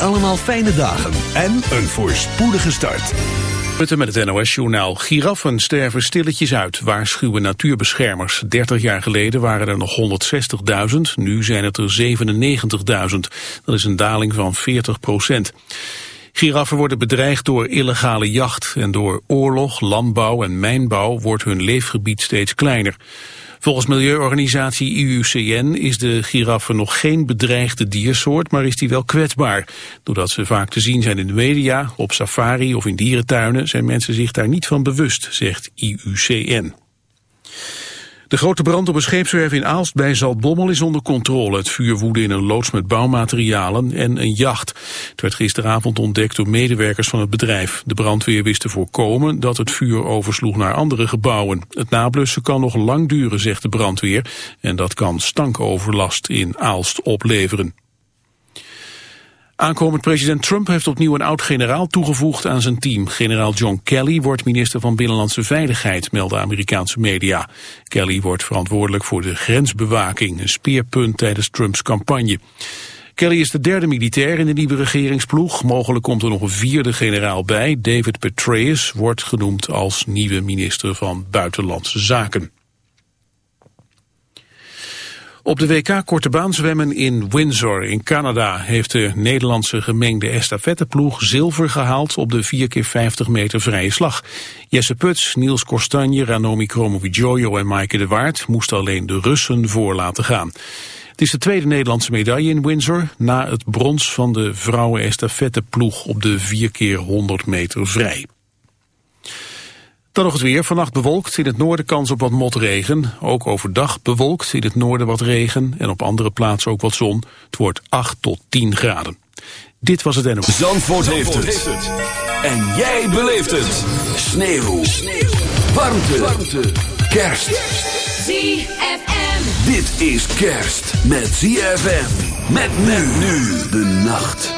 allemaal fijne dagen en een voorspoedige start. Met het NOS-journaal. Giraffen sterven stilletjes uit, waarschuwen natuurbeschermers. 30 jaar geleden waren er nog 160.000, nu zijn het er 97.000. Dat is een daling van 40 procent. Giraffen worden bedreigd door illegale jacht en door oorlog, landbouw en mijnbouw wordt hun leefgebied steeds kleiner. Volgens milieuorganisatie IUCN is de giraffe nog geen bedreigde diersoort, maar is die wel kwetsbaar. Doordat ze vaak te zien zijn in de media, op safari of in dierentuinen, zijn mensen zich daar niet van bewust, zegt IUCN. De grote brand op een scheepswerf in Aalst bij Zaltbommel is onder controle. Het vuur woedde in een loods met bouwmaterialen en een jacht. Het werd gisteravond ontdekt door medewerkers van het bedrijf. De brandweer wist te voorkomen dat het vuur oversloeg naar andere gebouwen. Het nablussen kan nog lang duren, zegt de brandweer. En dat kan stankoverlast in Aalst opleveren. Aankomend president Trump heeft opnieuw een oud-generaal toegevoegd aan zijn team. Generaal John Kelly wordt minister van Binnenlandse Veiligheid, melden Amerikaanse media. Kelly wordt verantwoordelijk voor de grensbewaking, een speerpunt tijdens Trumps campagne. Kelly is de derde militair in de nieuwe regeringsploeg. Mogelijk komt er nog een vierde generaal bij. David Petraeus wordt genoemd als nieuwe minister van Buitenlandse Zaken. Op de WK Korte Baan zwemmen in Windsor in Canada heeft de Nederlandse gemengde estafetteploeg zilver gehaald op de 4x50 meter vrije slag. Jesse Puts, Niels Korstanje, Ranomi Kromowidjojo en Maaike de Waard moesten alleen de Russen voor laten gaan. Het is de tweede Nederlandse medaille in Windsor na het brons van de vrouwen estafetteploeg op de 4x100 meter vrij. Dan nog het weer. Vannacht bewolkt. In het noorden kans op wat motregen. Ook overdag bewolkt. In het noorden wat regen. En op andere plaatsen ook wat zon. Het wordt 8 tot 10 graden. Dit was het en Zandvoort, Zandvoort heeft, het. En jij beleeft het. Sneeuw. Sneeuw. Warmte. Warmte. Kerst. ZFM. Dit is kerst met ZFM. Met men nu de nacht.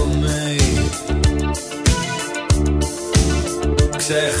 zeg.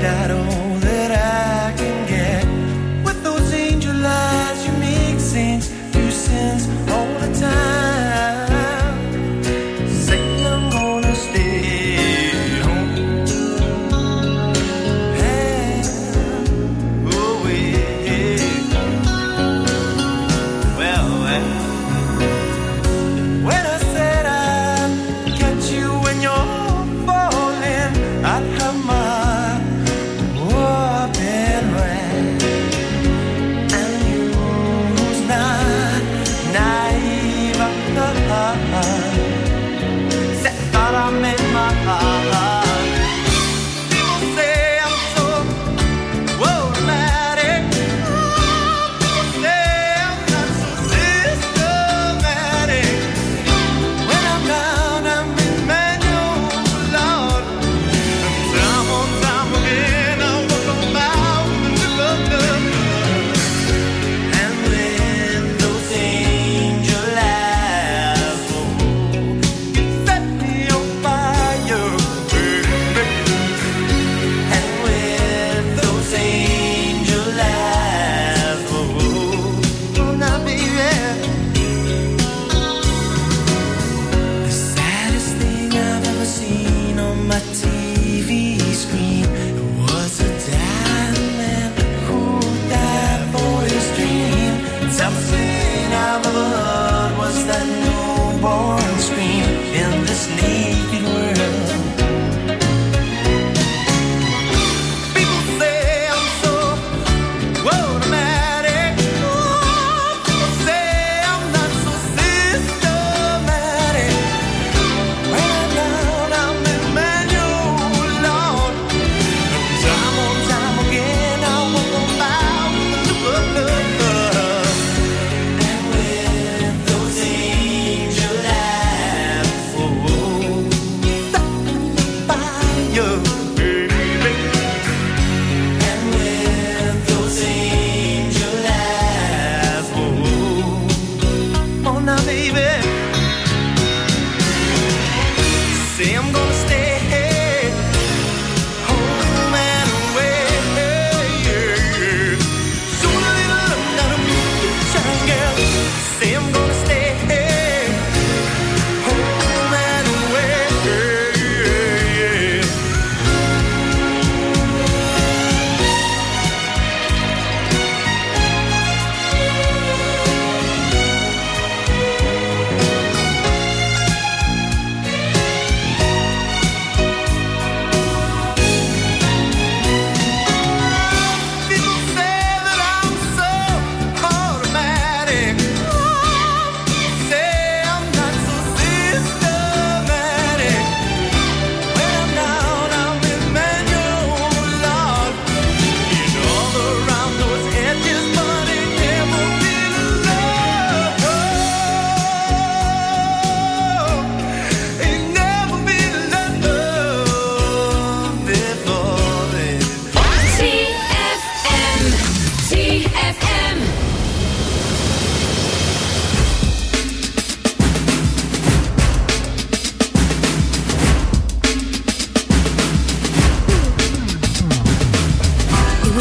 that old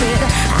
it.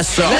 Vanessa.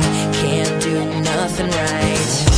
nothing right.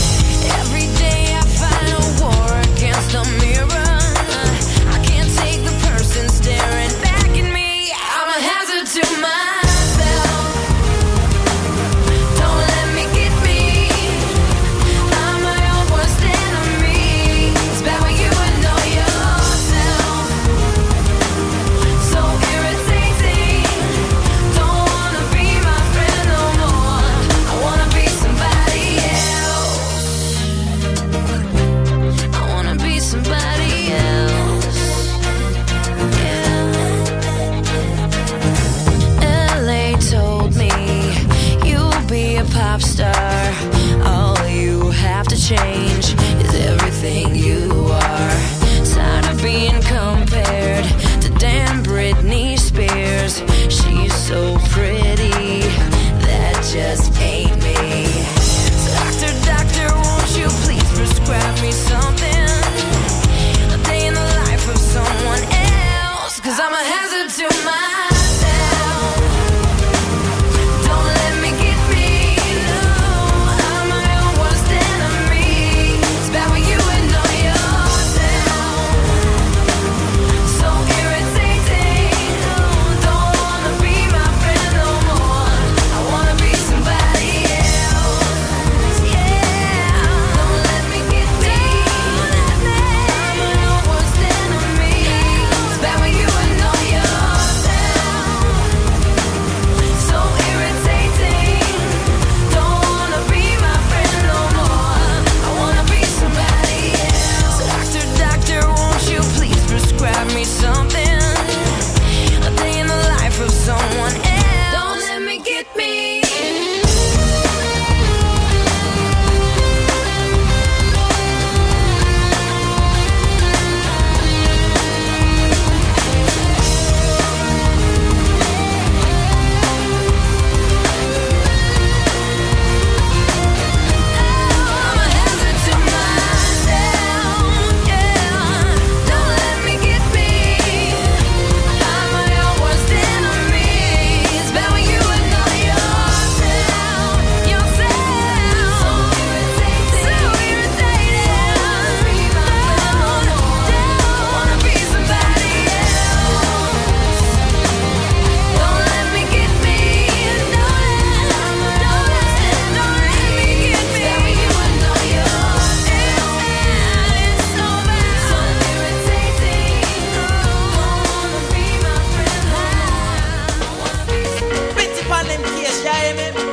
baby.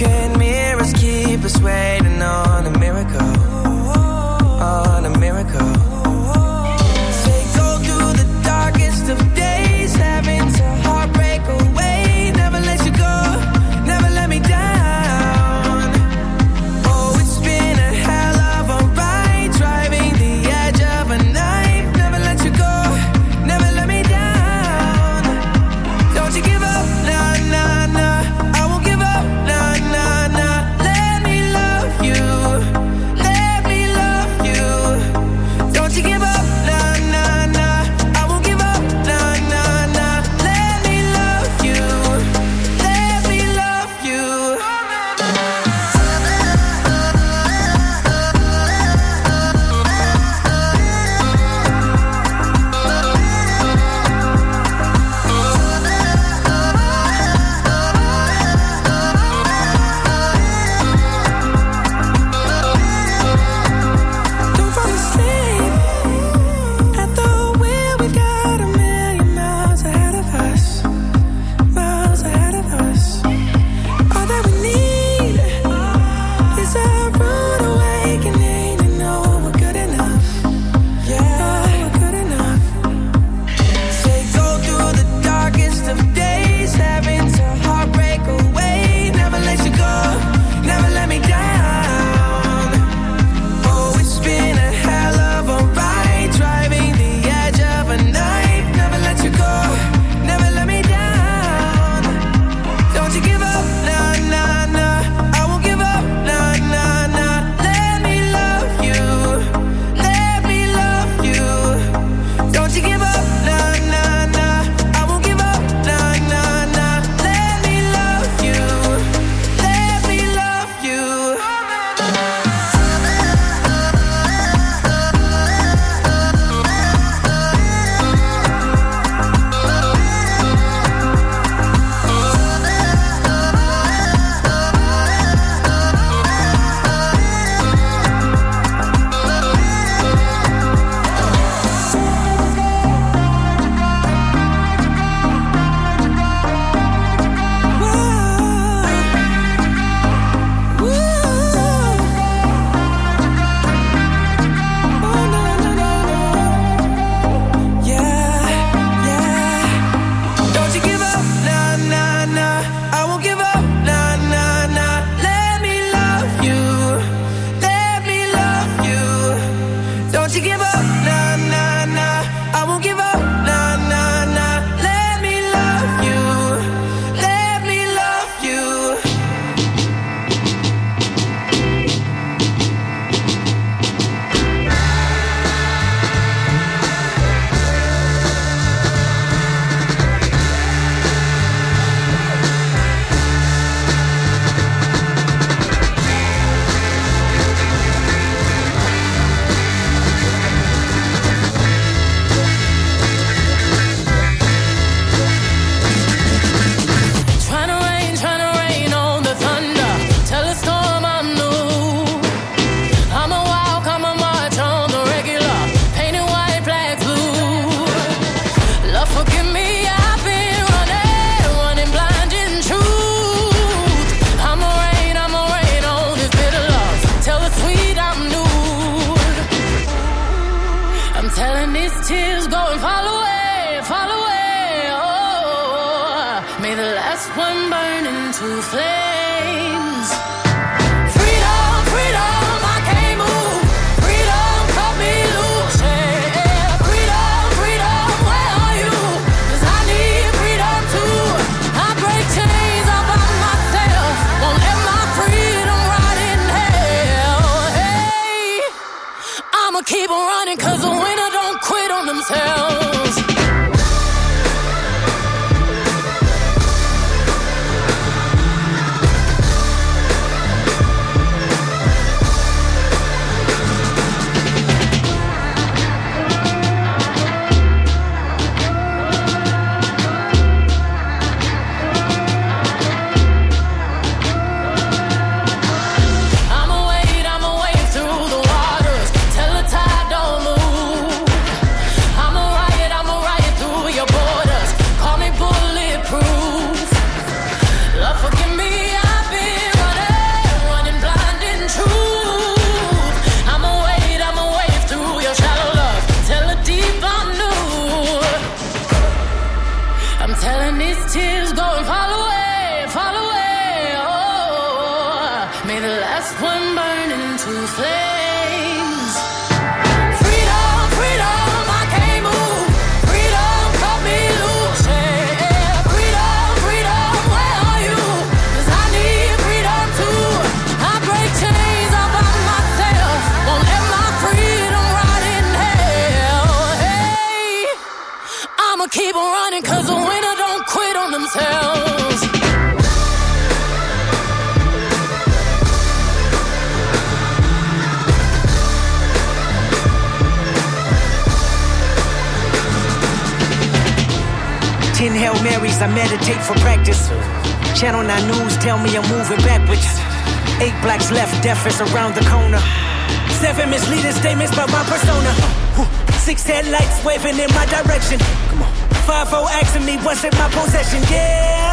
Smoking mirrors keep us waiting last one burning to flame. Ten Hail Marys, I meditate for practice. Channel 9 News tell me I'm moving backwards. Eight blacks left, death is around the corner. Seven misleading statements about my persona. Six headlights waving in my direction. Come on. Five O asking me what's in my possession. Yeah,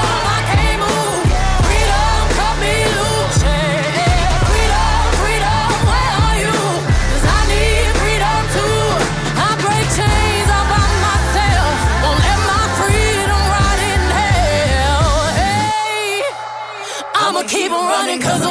cause I'm